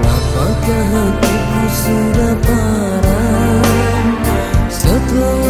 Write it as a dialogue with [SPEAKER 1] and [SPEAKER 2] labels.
[SPEAKER 1] Apakah hatiku sudah parah? Setelah